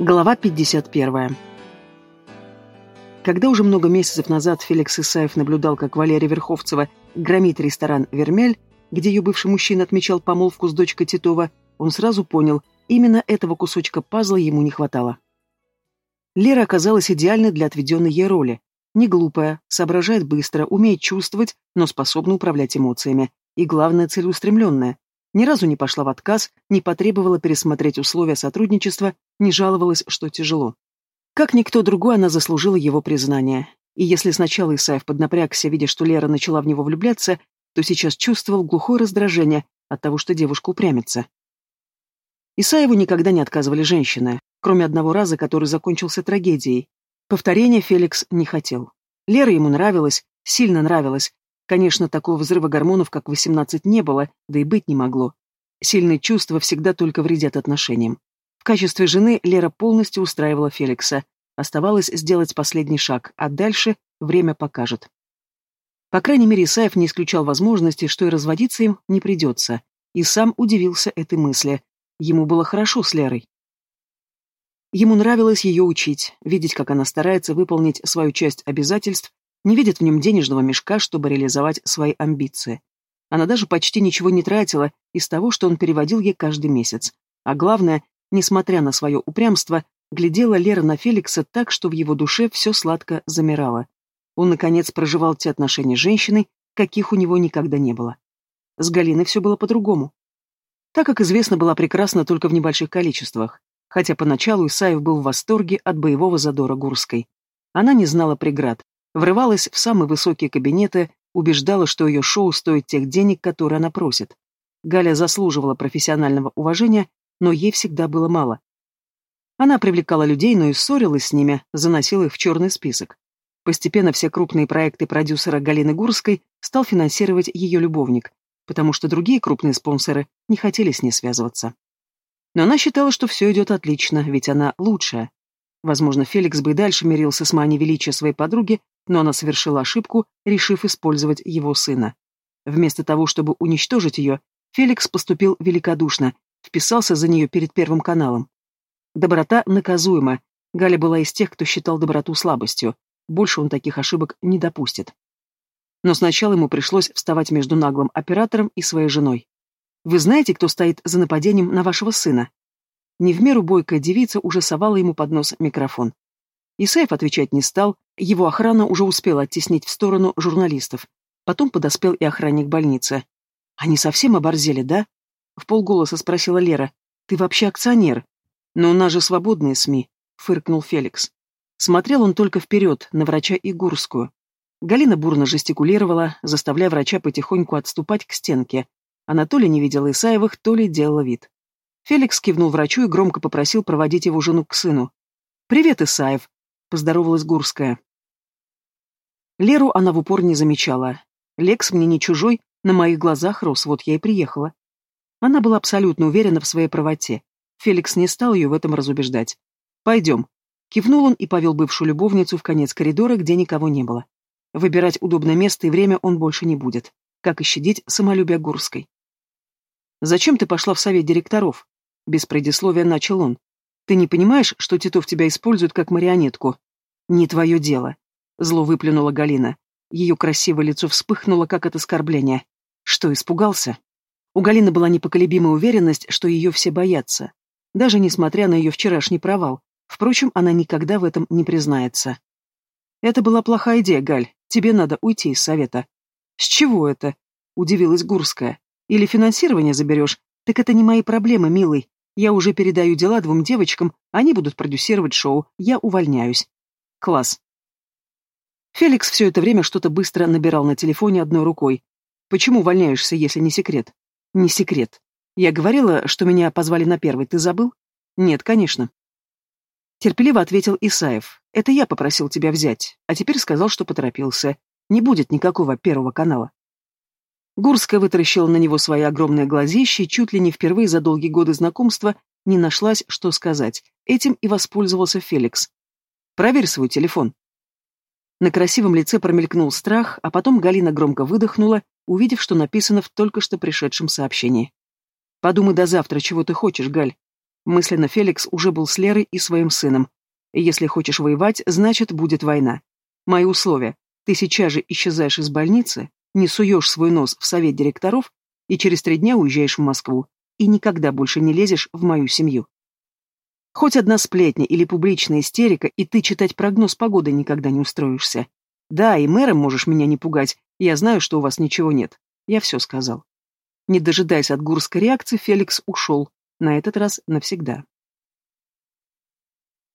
Глава 51. Когда уже много месяцев назад Феликс Исаев наблюдал, как Валерия Верховцева громит ресторан «Вермель», где ее бывший мужчина отмечал помолвку с дочкой Титова, он сразу понял, именно этого кусочка пазла ему не хватало. Лера оказалась идеальной для отведенной ей роли. Не глупая, соображает быстро, умеет чувствовать, но способна управлять эмоциями. И главное, целеустремленная. Ни разу не пошла в отказ, не потребовала пересмотреть условия сотрудничества, не жаловалась, что тяжело. Как никто другой, она заслужила его признание. И если сначала Исаев поднапрягся, видя, что Лера начала в него влюбляться, то сейчас чувствовал глухое раздражение от того, что девушка упрямится. Исаеву никогда не отказывали женщины, кроме одного раза, который закончился трагедией. Повторения Феликс не хотел. Лера ему нравилась, сильно нравилась, Конечно, такого взрыва гормонов, как 18, не было, да и быть не могло. Сильные чувства всегда только вредят отношениям. В качестве жены Лера полностью устраивала Феликса. Оставалось сделать последний шаг, а дальше время покажет. По крайней мере, Исаев не исключал возможности, что и разводиться им не придется, и сам удивился этой мысли. Ему было хорошо с Лерой. Ему нравилось ее учить, видеть, как она старается выполнить свою часть обязательств не видит в нем денежного мешка, чтобы реализовать свои амбиции. Она даже почти ничего не тратила из того, что он переводил ей каждый месяц. А главное, несмотря на свое упрямство, глядела Лера на Феликса так, что в его душе все сладко замирало. Он, наконец, проживал те отношения с женщиной, каких у него никогда не было. С Галиной все было по-другому. Так, как известно, была прекрасна только в небольших количествах, хотя поначалу Исаев был в восторге от боевого задора Гурской. Она не знала преград, Врывалась в самые высокие кабинеты, убеждала, что ее шоу стоит тех денег, которые она просит. Галя заслуживала профессионального уважения, но ей всегда было мало. Она привлекала людей, но и ссорилась с ними, заносила их в черный список. Постепенно все крупные проекты продюсера Галины Гурской стал финансировать ее любовник, потому что другие крупные спонсоры не хотели с ней связываться. Но она считала, что все идет отлично, ведь она лучшая. Возможно, Феликс бы и дальше мирился с манией величия своей подруги, но она совершила ошибку, решив использовать его сына. Вместо того, чтобы уничтожить ее, Феликс поступил великодушно, вписался за нее перед Первым каналом. Доброта наказуема. Галя была из тех, кто считал доброту слабостью. Больше он таких ошибок не допустит. Но сначала ему пришлось вставать между наглым оператором и своей женой. «Вы знаете, кто стоит за нападением на вашего сына?» Не в меру бойкая девица уже совала ему под нос микрофон. Исаев отвечать не стал, его охрана уже успела оттеснить в сторону журналистов. Потом подоспел и охранник больницы. «Они совсем оборзели, да?» В полголоса спросила Лера. «Ты вообще акционер?» «Но у нас же свободные СМИ», — фыркнул Феликс. Смотрел он только вперед, на врача Игурскую. Галина бурно жестикулировала, заставляя врача потихоньку отступать к стенке. Она то ли не видела Исаевых, то ли делала вид. Феликс кивнул врачу и громко попросил проводить его жену к сыну. «Привет, Исаев», поздоровалась Гурская. Леру она в упор не замечала. Лекс мне не чужой, на моих глазах рос, вот я и приехала. Она была абсолютно уверена в своей правоте. Феликс не стал ее в этом разубеждать. «Пойдем». Кивнул он и повел бывшую любовницу в конец коридора, где никого не было. Выбирать удобное место и время он больше не будет. Как и щадить самолюбие Гурской. «Зачем ты пошла в совет директоров?» Без предисловия начал он. Ты не понимаешь, что Титов тебя использует как марионетку? Не твое дело. Зло выплюнула Галина. Ее красивое лицо вспыхнуло, как от оскорбления. Что, испугался? У Галины была непоколебимая уверенность, что ее все боятся. Даже несмотря на ее вчерашний провал. Впрочем, она никогда в этом не признается. Это была плохая идея, Галь. Тебе надо уйти из совета. С чего это? Удивилась Гурская. Или финансирование заберешь? Так это не мои проблемы, милый. Я уже передаю дела двум девочкам, они будут продюсировать шоу. Я увольняюсь. Класс. Феликс все это время что-то быстро набирал на телефоне одной рукой. Почему увольняешься, если не секрет? Не секрет. Я говорила, что меня позвали на первый, ты забыл? Нет, конечно. Терпеливо ответил Исаев. Это я попросил тебя взять, а теперь сказал, что поторопился. Не будет никакого первого канала. Гурская вытаращила на него свои огромные глазища и чуть ли не впервые за долгие годы знакомства не нашлась, что сказать. Этим и воспользовался Феликс. «Проверь свой телефон». На красивом лице промелькнул страх, а потом Галина громко выдохнула, увидев, что написано в только что пришедшем сообщении. «Подумай до завтра, чего ты хочешь, Галь». Мысленно Феликс уже был с Лерой и своим сыном. Если хочешь воевать, значит, будет война. Мои условия. Ты сейчас же исчезаешь из больницы, не суешь свой нос в совет директоров и через три дня уезжаешь в Москву и никогда больше не лезешь в мою семью. Хоть одна сплетня или публичная истерика, и ты читать прогноз погоды никогда не устроишься. Да, и мэром можешь меня не пугать, я знаю, что у вас ничего нет. Я все сказал. Не дожидаясь от Гурской реакции, Феликс ушел, на этот раз навсегда.